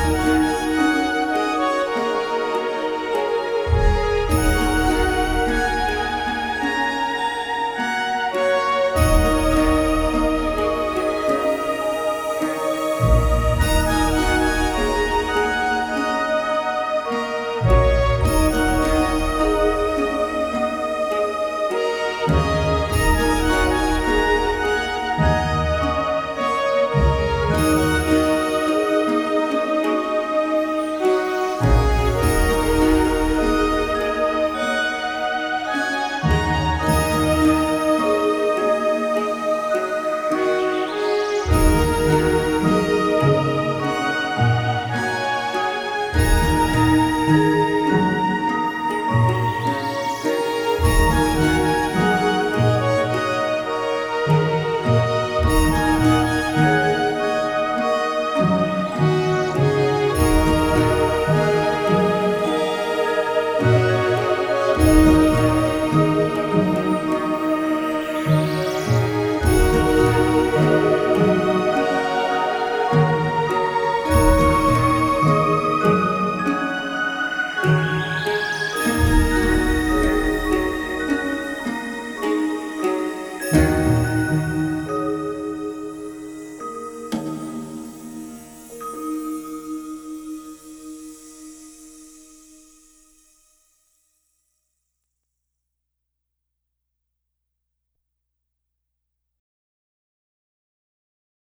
Bye.